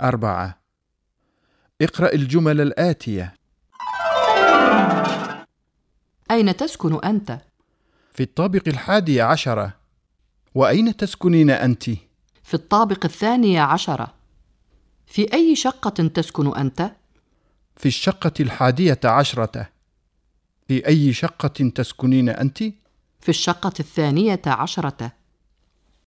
أربعة اقرأ الجمل الآتية أين تسكن أنت؟ في الطابق الحادي عشرة وأين تسكنين أنت؟ في الطابق الثاني عشرة في أي شقة تسكن أنت؟ في الشقة الحادية عشرة في أي شقة تسكنين أنت؟ في الشقة الثانية عشرة